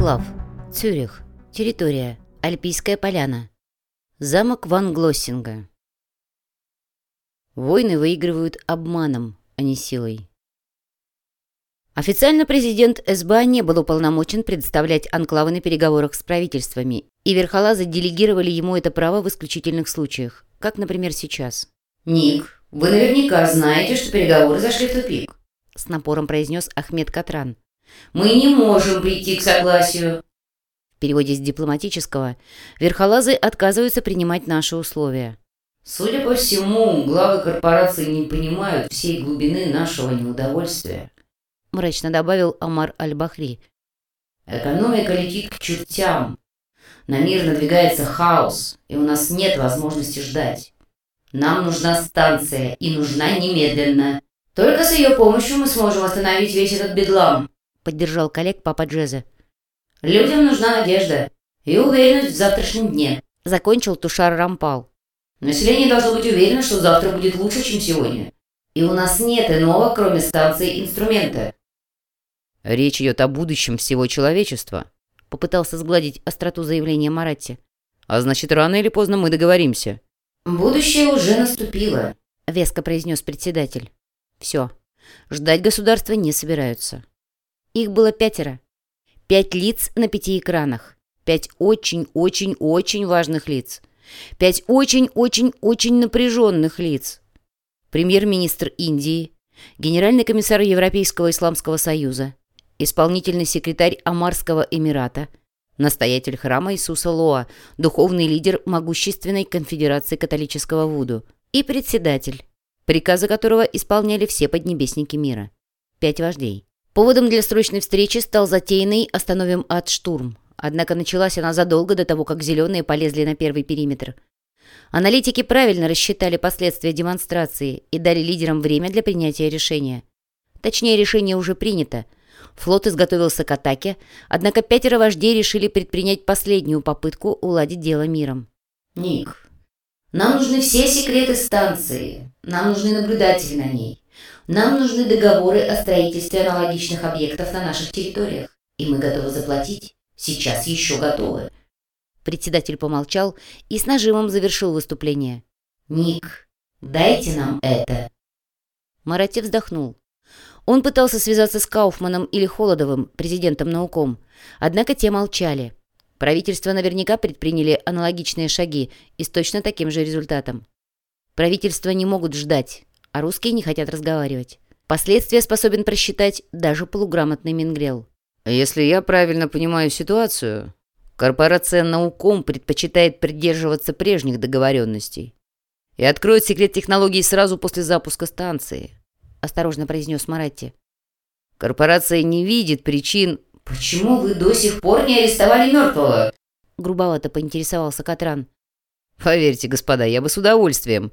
Анклав. Цюрих. Территория. Альпийская поляна. Замок Ван Глоссинга. Войны выигрывают обманом, а не силой. Официально президент СБА не был уполномочен представлять анклавы на переговорах с правительствами, и верхолазы делегировали ему это право в исключительных случаях, как, например, сейчас. «Ник, вы наверняка знаете, что переговоры зашли в тупик», с напором произнес Ахмед Катран. «Мы не можем прийти к согласию». В переводе с дипломатического верхолазы отказываются принимать наши условия. «Судя по всему, главы корпорации не понимают всей глубины нашего неудовольствия», — мрачно добавил Амар Аль-Бахри. «Экономика летит к чертям. На мир надвигается хаос, и у нас нет возможности ждать. Нам нужна станция, и нужна немедленно. Только с ее помощью мы сможем остановить весь этот бедлам», — поддержал коллег Папа Джеза. «Людям нужна надежда и уверенность в завтрашнем дне», — закончил Тушар Рампал. «Население должно быть уверено, что завтра будет лучше, чем сегодня. И у нас нет иного, кроме станции, инструмента. Речь идет о будущем всего человечества. Попытался сгладить остроту заявления Маратти. А значит, рано или поздно мы договоримся. Будущее уже наступило, веско произнес председатель. Все. Ждать государства не собираются. Их было пятеро. Пять лиц на пяти экранах. Пять очень-очень-очень важных лиц. Пять очень-очень-очень напряженных лиц. Премьер-министр Индии, генеральный комиссар Европейского исламского союза, исполнительный секретарь Амарского Эмирата, настоятель храма Иисуса Лоа, духовный лидер могущественной конфедерации католического Вуду и председатель, приказы которого исполняли все поднебесники мира. Пять вождей. Поводом для срочной встречи стал затеянный «Остановим ад штурм». Однако началась она задолго до того, как зеленые полезли на первый периметр. Аналитики правильно рассчитали последствия демонстрации и дали лидерам время для принятия решения. Точнее, решение уже принято – Флот изготовился к атаке, однако пятеро вождей решили предпринять последнюю попытку уладить дело миром. «Ник, нам нужны все секреты станции, нам нужны наблюдатели на ней, нам нужны договоры о строительстве аналогичных объектов на наших территориях, и мы готовы заплатить, сейчас еще готовы». Председатель помолчал и с нажимом завершил выступление. «Ник, дайте нам это». Марати вздохнул. Он пытался связаться с Кауфманом или Холодовым, президентом науком, однако те молчали. Правительства наверняка предприняли аналогичные шаги и с точно таким же результатом. Правительства не могут ждать, а русские не хотят разговаривать. Последствия способен просчитать даже полуграмотный Мингрел. Если я правильно понимаю ситуацию, корпорация науком предпочитает придерживаться прежних договоренностей и откроет секрет технологий сразу после запуска станции. — осторожно произнес Маратти. «Корпорация не видит причин...» «Почему вы до сих пор не арестовали мертвого?» Грубовато поинтересовался Катран. «Поверьте, господа, я бы с удовольствием».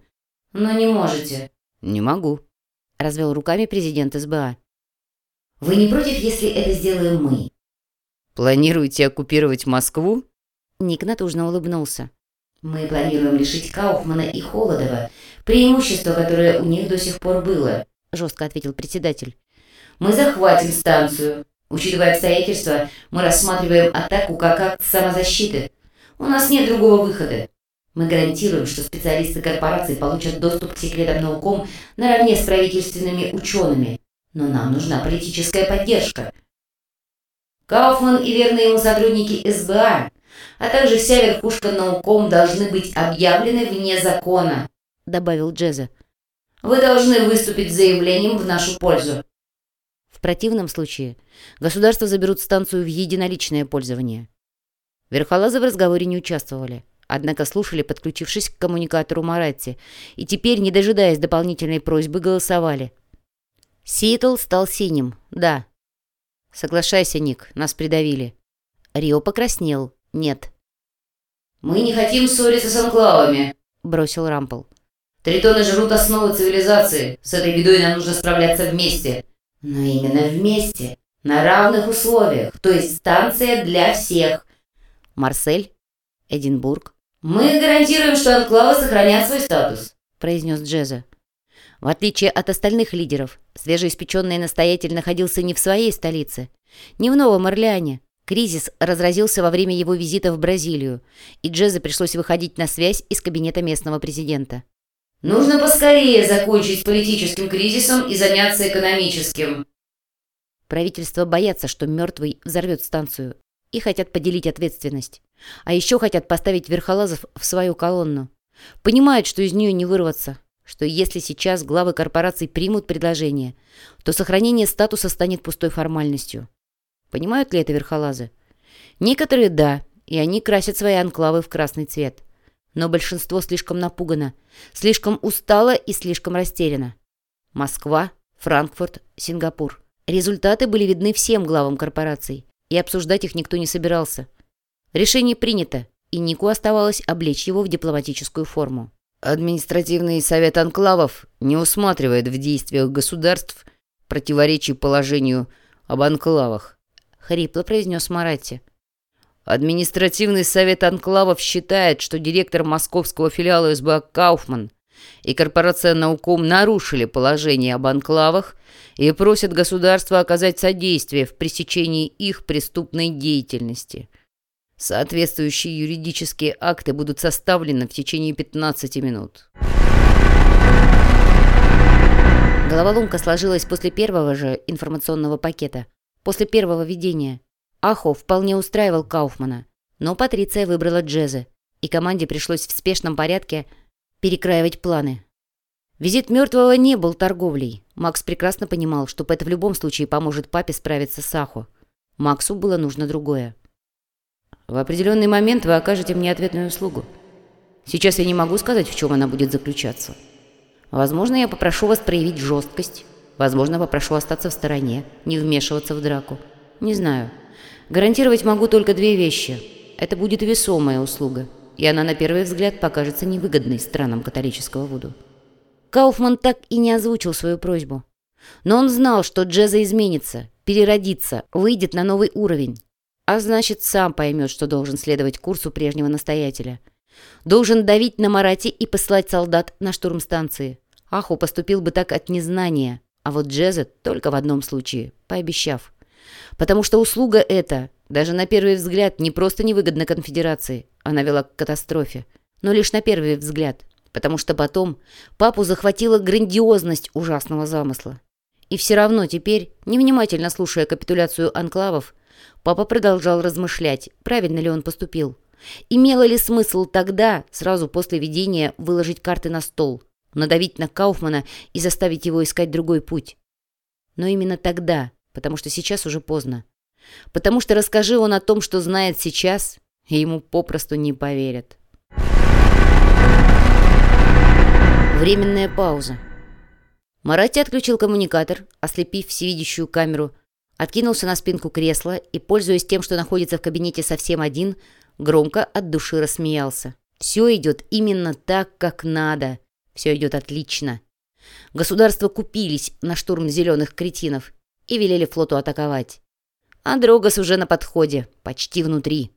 «Но не можете». «Не могу», — развел руками президент СБА. «Вы не против, если это сделаем мы?» «Планируете оккупировать Москву?» Ник натужно улыбнулся. «Мы планируем лишить Кауфмана и Холодова преимущества, которое у них до сих пор было. — жестко ответил председатель. «Мы захватим станцию. Учитывая обстоятельства, мы рассматриваем атаку как акт самозащиты. У нас нет другого выхода. Мы гарантируем, что специалисты корпорации получат доступ к секретам науком наравне с правительственными учеными. Но нам нужна политическая поддержка. Кауфман и верные ему сотрудники СБА, а также вся верхушка науком должны быть объявлены вне закона», — добавил Джеза. Вы должны выступить с заявлением в нашу пользу. В противном случае государства заберут станцию в единоличное пользование. Верхолазы в разговоре не участвовали, однако слушали, подключившись к коммуникатору Маратти, и теперь, не дожидаясь дополнительной просьбы, голосовали. Сиэтл стал синим, да. Соглашайся, Ник, нас придавили. Рио покраснел, нет. «Мы не хотим ссориться с анклавами», — бросил Рампл. Тритоны жрут основы цивилизации. С этой бедой нам нужно справляться вместе. Но именно вместе. На равных условиях. То есть станция для всех. Марсель? Эдинбург? Мы гарантируем, что анклавы сохранят свой статус, произнес Джеза. В отличие от остальных лидеров, свежеиспеченный настоятель находился не в своей столице, не в Новом Орлеане, Кризис разразился во время его визита в Бразилию, и Джезе пришлось выходить на связь из кабинета местного президента. «Нужно поскорее закончить политическим кризисом и заняться экономическим». Правительство боятся, что мертвый взорвет станцию, и хотят поделить ответственность. А еще хотят поставить верхолазов в свою колонну. Понимают, что из нее не вырваться, что если сейчас главы корпораций примут предложение, то сохранение статуса станет пустой формальностью. Понимают ли это верхолазы? Некоторые – да, и они красят свои анклавы в красный цвет. Но большинство слишком напугано, слишком устало и слишком растеряно. Москва, Франкфурт, Сингапур. Результаты были видны всем главам корпораций, и обсуждать их никто не собирался. Решение принято, и Нику оставалось облечь его в дипломатическую форму. Административный совет анклавов не усматривает в действиях государств противоречий положению об анклавах хрипло произнес Маратти. Административный совет анклавов считает, что директор московского филиала СБА Кауфман и корпорация «Науком» нарушили положение об анклавах и просят государства оказать содействие в пресечении их преступной деятельности. Соответствующие юридические акты будут составлены в течение 15 минут. Головоломка сложилась после первого же информационного пакета – после первого видения. Ахо вполне устраивал Кауфмана, но Патриция выбрала Джезе, и команде пришлось в спешном порядке перекраивать планы. Визит мертвого не был торговлей. Макс прекрасно понимал, что это в любом случае поможет папе справиться с Ахо. Максу было нужно другое. «В определенный момент вы окажете мне ответную услугу. Сейчас я не могу сказать, в чем она будет заключаться. Возможно, я попрошу вас проявить жесткость, Возможно, попрошу остаться в стороне, не вмешиваться в драку. Не знаю. Гарантировать могу только две вещи. Это будет весомая услуга, и она на первый взгляд покажется невыгодной странам католического Вуду. Кауфман так и не озвучил свою просьбу. Но он знал, что Джеза изменится, переродится, выйдет на новый уровень. А значит, сам поймет, что должен следовать курсу прежнего настоятеля. Должен давить на Марати и послать солдат на штурм станции. Аху поступил бы так от незнания, а вот Джезет только в одном случае, пообещав. Потому что услуга эта, даже на первый взгляд, не просто невыгодна конфедерации, она вела к катастрофе. Но лишь на первый взгляд, потому что потом папу захватила грандиозность ужасного замысла. И все равно теперь, невнимательно слушая капитуляцию анклавов, папа продолжал размышлять, правильно ли он поступил. Имело ли смысл тогда, сразу после видения, выложить карты на стол? надавить на Кауфмана и заставить его искать другой путь. Но именно тогда, потому что сейчас уже поздно. Потому что расскажи он о том, что знает сейчас, и ему попросту не поверят. Временная пауза. Марати отключил коммуникатор, ослепив всевидящую камеру, откинулся на спинку кресла и, пользуясь тем, что находится в кабинете совсем один, громко от души рассмеялся. «Все идет именно так, как надо. Все идет отлично. Государства купились на штурм зеленых кретинов и велели флоту атаковать. А Дрогос уже на подходе, почти внутри.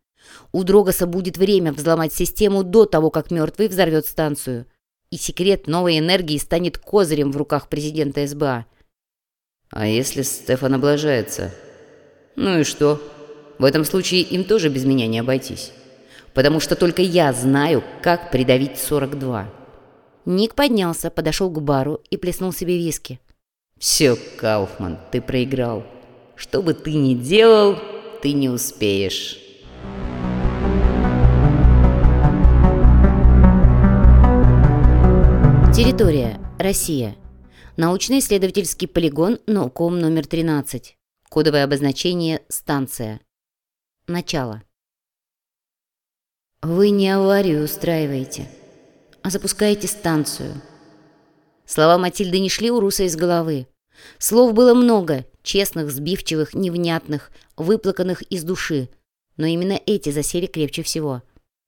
У Дрогоса будет время взломать систему до того, как мертвый взорвет станцию. И секрет новой энергии станет козырем в руках президента СБА. А если Стефан облажается? Ну и что? В этом случае им тоже без меня не обойтись. Потому что только я знаю, как придавить 42. Ник поднялся, подошел к бару и плеснул себе виски. «Все, Кауфман, ты проиграл. Что бы ты ни делал, ты не успеешь». Территория. Россия. Научно-исследовательский полигон Науком номер 13. Кодовое обозначение «Станция». Начало. Вы не аварию устраиваете а запускаете станцию». Слова Матильды не шли у Руса из головы. Слов было много, честных, сбивчивых, невнятных, выплаканных из души. Но именно эти засели крепче всего.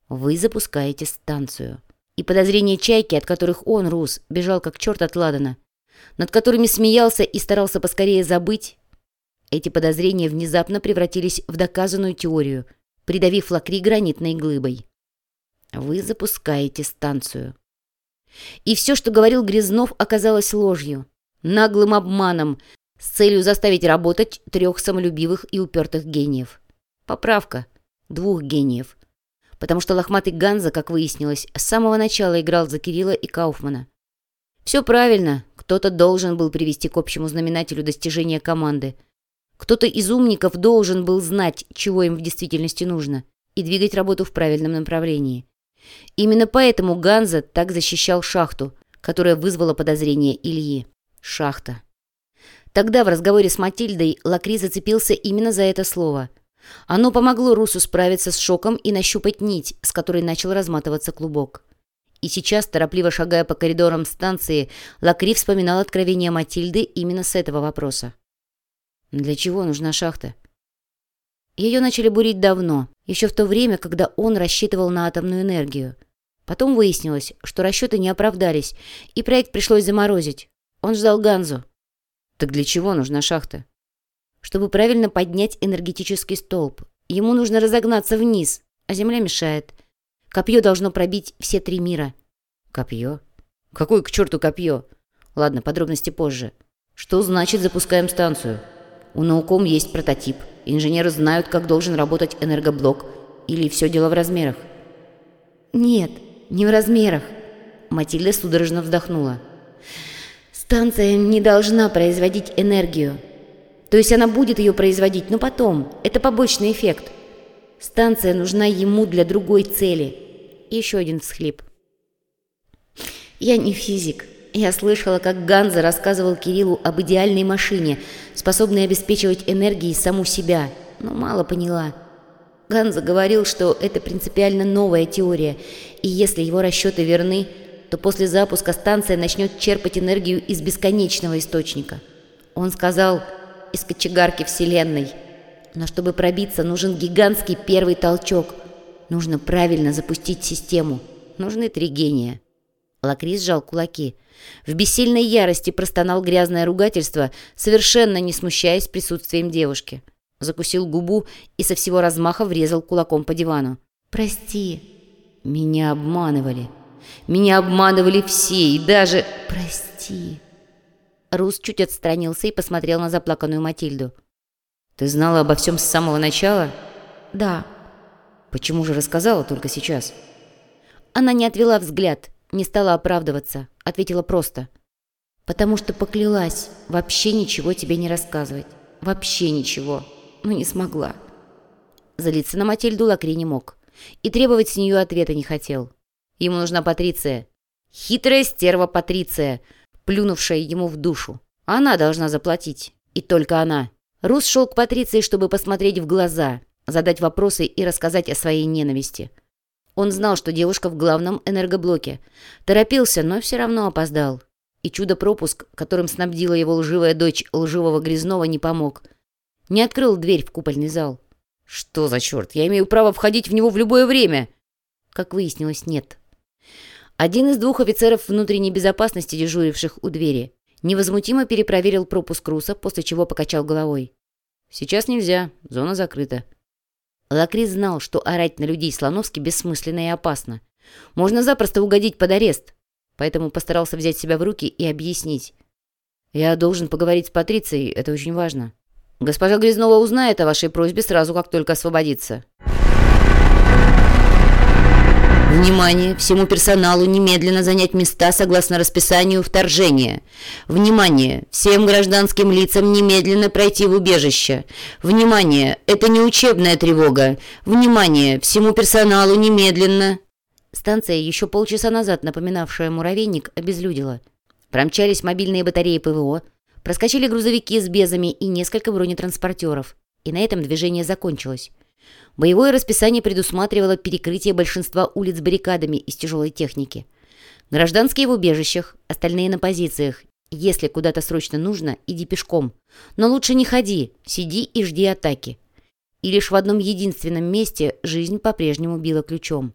Вы запускаете станцию. И подозрения Чайки, от которых он, Рус, бежал как черт от Ладана, над которыми смеялся и старался поскорее забыть, эти подозрения внезапно превратились в доказанную теорию, придавив Лакри гранитной глыбой. Вы запускаете станцию. И все, что говорил Грязнов, оказалось ложью, наглым обманом, с целью заставить работать трех самолюбивых и упертых гениев. Поправка. Двух гениев. Потому что лохматый Ганза, как выяснилось, с самого начала играл за Кирилла и Кауфмана. Все правильно, кто-то должен был привести к общему знаменателю достижения команды. Кто-то из умников должен был знать, чего им в действительности нужно, и двигать работу в правильном направлении. Именно поэтому Ганза так защищал шахту, которая вызвала подозрение Ильи. Шахта. Тогда в разговоре с Матильдой Лакри зацепился именно за это слово. Оно помогло Русу справиться с шоком и нащупать нить, с которой начал разматываться клубок. И сейчас, торопливо шагая по коридорам станции, Лакри вспоминал откровение Матильды именно с этого вопроса. «Для чего нужна шахта?» Ее начали бурить давно, еще в то время, когда он рассчитывал на атомную энергию. Потом выяснилось, что расчеты не оправдались, и проект пришлось заморозить. Он ждал Ганзу. Так для чего нужна шахта? Чтобы правильно поднять энергетический столб. Ему нужно разогнаться вниз, а Земля мешает. Копье должно пробить все три мира. Копье? Какое к черту копье? Ладно, подробности позже. Что значит запускаем станцию? У науком есть прототип. Инженеры знают, как должен работать энергоблок. Или все дело в размерах? Нет, не в размерах. Матильда судорожно вздохнула. Станция не должна производить энергию. То есть она будет ее производить, но потом. Это побочный эффект. Станция нужна ему для другой цели. Еще один всхлип. Я не физик. Я слышала, как Ганза рассказывал Кириллу об идеальной машине, способной обеспечивать энергией саму себя, но мало поняла. Ганза говорил, что это принципиально новая теория, и если его расчеты верны, то после запуска станция начнет черпать энергию из бесконечного источника. Он сказал «из кочегарки Вселенной». Но чтобы пробиться, нужен гигантский первый толчок. Нужно правильно запустить систему. Нужны три гения. Лакрис сжал кулаки. В бессильной ярости простонал грязное ругательство, совершенно не смущаясь присутствием девушки. Закусил губу и со всего размаха врезал кулаком по дивану. «Прости». «Меня обманывали. Меня обманывали все, и даже...» «Прости». Рус чуть отстранился и посмотрел на заплаканную Матильду. «Ты знала обо всем с самого начала?» «Да». «Почему же рассказала только сейчас?» Она не отвела взгляд, не стала оправдываться, ответила просто. «Потому что поклялась вообще ничего тебе не рассказывать. Вообще ничего. Но не смогла». Залиться на Матильду Лакри не мог. И требовать с нее ответа не хотел. Ему нужна Патриция. Хитрая стерва Патриция, плюнувшая ему в душу. Она должна заплатить. И только она. Рус шел к Патриции, чтобы посмотреть в глаза, задать вопросы и рассказать о своей ненависти. Он знал, что девушка в главном энергоблоке. Торопился, но все равно опоздал. И чудо-пропуск, которым снабдила его лживая дочь лживого Грязнова, не помог. Не открыл дверь в купольный зал. «Что за черт? Я имею право входить в него в любое время!» Как выяснилось, нет. Один из двух офицеров внутренней безопасности, дежуривших у двери, невозмутимо перепроверил пропуск Руса, после чего покачал головой. «Сейчас нельзя, зона закрыта». Лакрис знал, что орать на людей Слоновски бессмысленно и опасно. Можно запросто угодить под арест. Поэтому постарался взять себя в руки и объяснить. «Я должен поговорить с Патрицией, это очень важно. Госпожа Грязнова узнает о вашей просьбе сразу, как только освободится». Внимание! Всему персоналу немедленно занять места согласно расписанию вторжения. Внимание! Всем гражданским лицам немедленно пройти в убежище. Внимание! Это не учебная тревога. Внимание! Всему персоналу немедленно... Станция, еще полчаса назад напоминавшая муравейник, обезлюдила. Промчались мобильные батареи ПВО, проскочили грузовики с безами и несколько бронетранспортеров. И на этом движение закончилось. Боевое расписание предусматривало перекрытие большинства улиц баррикадами из тяжелой техники. Гражданские в убежищах, остальные на позициях. Если куда-то срочно нужно, иди пешком. Но лучше не ходи, сиди и жди атаки. И лишь в одном единственном месте жизнь по-прежнему била ключом.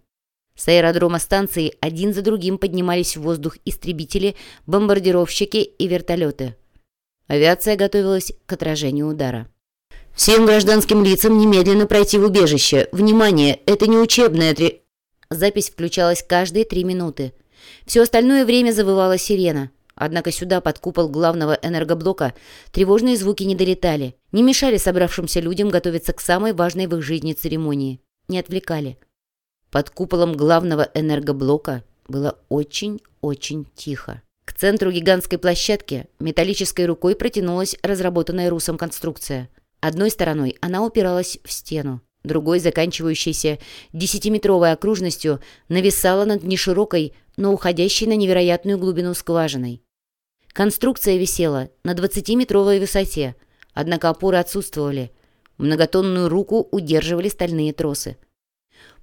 С аэродрома станции один за другим поднимались в воздух истребители, бомбардировщики и вертолеты. Авиация готовилась к отражению удара. Всем гражданским лицам немедленно пройти в убежище. Внимание, это не учебная три... Запись включалась каждые три минуты. Все остальное время завывала сирена. Однако сюда, под купол главного энергоблока, тревожные звуки не долетали, не мешали собравшимся людям готовиться к самой важной в их жизни церемонии, не отвлекали. Под куполом главного энергоблока было очень-очень тихо. К центру гигантской площадки металлической рукой протянулась разработанная Русом конструкция. Одной стороной она упиралась в стену, другой, заканчивающейся десятиметровой окружностью, нависала над неширокой, но уходящей на невероятную глубину скважиной. Конструкция висела на 20-метровой высоте, однако опоры отсутствовали. Многотонную руку удерживали стальные тросы.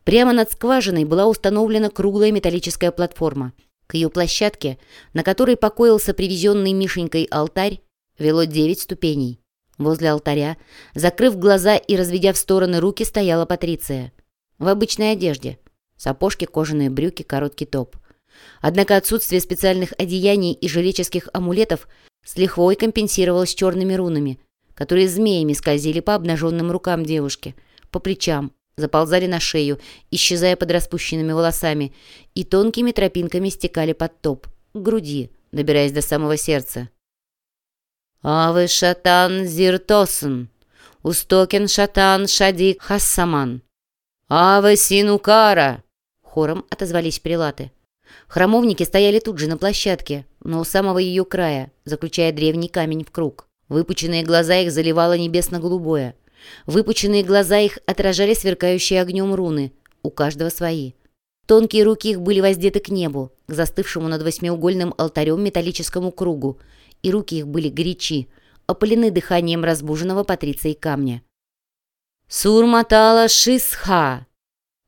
Прямо над скважиной была установлена круглая металлическая платформа. К ее площадке, на которой покоился привезенный Мишенькой алтарь, вело девять ступеней. Возле алтаря, закрыв глаза и разведя в стороны руки, стояла Патриция. В обычной одежде. Сапожки, кожаные брюки, короткий топ. Однако отсутствие специальных одеяний и жреческих амулетов с лихвой компенсировалось черными рунами, которые змеями скользили по обнаженным рукам девушки, по плечам, заползали на шею, исчезая под распущенными волосами, и тонкими тропинками стекали под топ, к груди, добираясь до самого сердца. «Авы шатан зиртосен, устокен шатан шадик хассаман, авы синукара!» Хором отозвались прилаты. Храмовники стояли тут же на площадке, но у самого ее края, заключая древний камень в круг. Выпученные глаза их заливало небесно-голубое. Выпученные глаза их отражали сверкающие огнем руны, у каждого свои. Тонкие руки их были воздеты к небу, к застывшему над восьмиугольным алтарем металлическому кругу, и руки их были горячи, опалены дыханием разбуженного Патрицией камня. «Сурматала Шисха!»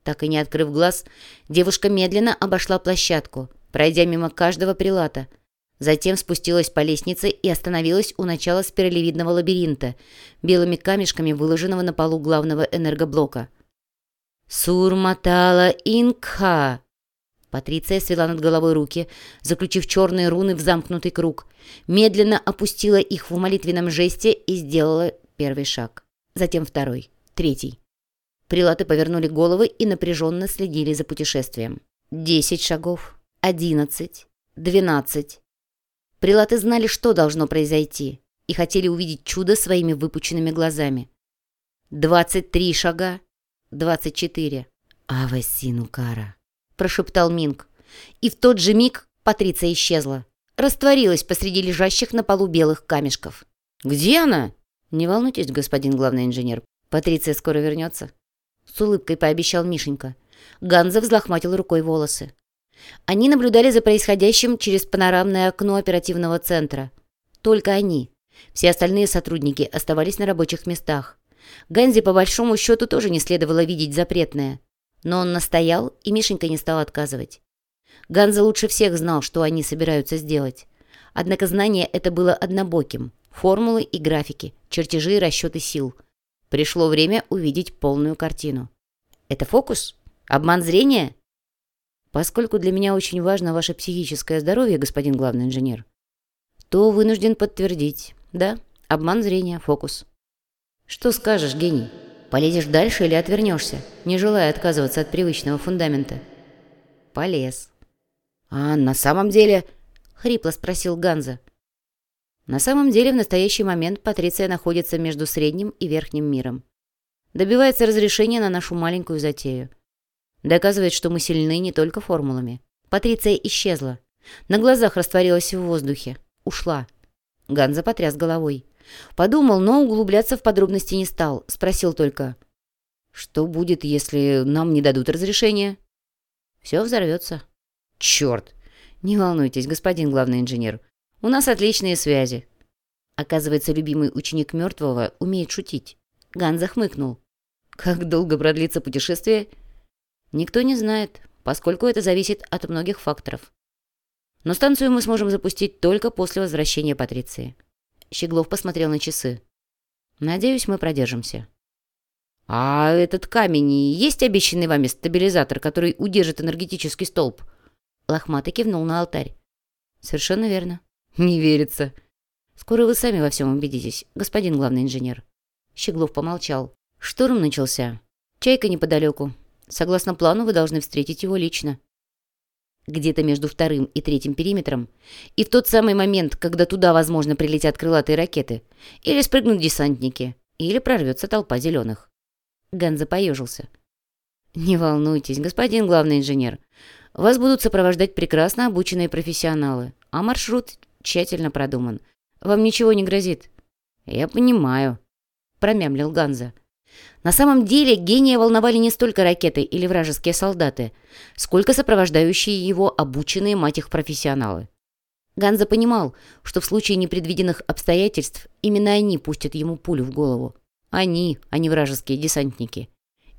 Так и не открыв глаз, девушка медленно обошла площадку, пройдя мимо каждого прилата. Затем спустилась по лестнице и остановилась у начала спиралевидного лабиринта, белыми камешками выложенного на полу главного энергоблока. «Сурматала Ингха!» Патриция свела над головой руки, заключив черные руны в замкнутый круг, медленно опустила их в молитвенном жесте и сделала первый шаг. Затем второй, третий. Прилаты повернули головы и напряженно следили за путешествием. Десять шагов, одиннадцать, двенадцать. Прилаты знали, что должно произойти, и хотели увидеть чудо своими выпученными глазами. Двадцать три шага, двадцать четыре. «Аве синукара», — прошептал Минг. И в тот же миг Патриция исчезла. Растворилась посреди лежащих на полу белых камешков. «Где она?» «Не волнуйтесь, господин главный инженер. Патриция скоро вернется. С улыбкой пообещал Мишенька. Ганза взлохматил рукой волосы. Они наблюдали за происходящим через панорамное окно оперативного центра. Только они. Все остальные сотрудники оставались на рабочих местах. Ганзе, по большому счету, тоже не следовало видеть запретное. Но он настоял, и Мишенька не стал отказывать. Ганза лучше всех знал, что они собираются сделать. Однако знание это было однобоким. Формулы и графики, чертежи и расчеты сил – Пришло время увидеть полную картину. Это фокус? Обман зрения? Поскольку для меня очень важно ваше психическое здоровье, господин главный инженер, то вынужден подтвердить. Да, обман зрения, фокус. Что скажешь, гений? Полезешь дальше или отвернешься, не желая отказываться от привычного фундамента? Полез. А на самом деле... Хрипло спросил Ганза. На самом деле, в настоящий момент Патриция находится между средним и верхним миром. Добивается разрешения на нашу маленькую затею. Доказывает, что мы сильны не только формулами. Патриция исчезла. На глазах растворилась в воздухе. Ушла. Ганза потряс головой. Подумал, но углубляться в подробности не стал. Спросил только, что будет, если нам не дадут разрешения? Все взорвется. Черт! Не волнуйтесь, господин главный инженер. У нас отличные связи». Оказывается, любимый ученик мертвого умеет шутить. Ганза хмыкнул. «Как долго продлится путешествие?» «Никто не знает, поскольку это зависит от многих факторов. Но станцию мы сможем запустить только после возвращения Патриции». Щеглов посмотрел на часы. «Надеюсь, мы продержимся». «А этот камень есть обещанный вами стабилизатор, который удержит энергетический столб?» Лохматый кивнул на алтарь. «Совершенно верно. «Не верится». «Скоро вы сами во всем убедитесь, господин главный инженер». Щеглов помолчал. «Шторм начался. Чайка неподалеку. Согласно плану, вы должны встретить его лично». Где-то между вторым и третьим периметром, и в тот самый момент, когда туда, возможно, прилетят крылатые ракеты, или спрыгнут десантники, или прорвется толпа зеленых. Ганза поежился. «Не волнуйтесь, господин главный инженер. Вас будут сопровождать прекрасно обученные профессионалы, а маршрут тщательно продуман. Вам ничего не грозит». «Я понимаю», — промямлил Ганза. На самом деле гения волновали не столько ракеты или вражеские солдаты, сколько сопровождающие его обученные мать их профессионалы. Ганза понимал, что в случае непредвиденных обстоятельств именно они пустят ему пулю в голову. Они, а не вражеские десантники.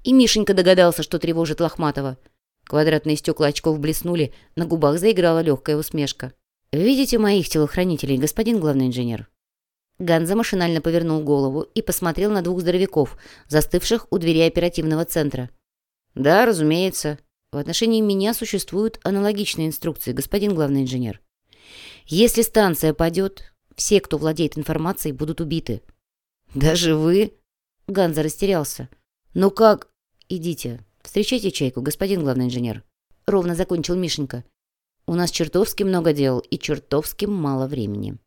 И Мишенька догадался, что тревожит Лохматова. Квадратные стекла очков блеснули, на губах заиграла легкая усмешка. «Видите моих телохранителей, господин главный инженер?» Ганза машинально повернул голову и посмотрел на двух здоровяков, застывших у двери оперативного центра. «Да, разумеется. В отношении меня существуют аналогичные инструкции, господин главный инженер. Если станция падет, все, кто владеет информацией, будут убиты». «Даже вы?» Ганза растерялся. «Ну как?» «Идите, встречайте чайку, господин главный инженер». Ровно закончил Мишенька. «У нас чертовски много дел и чертовски мало времени».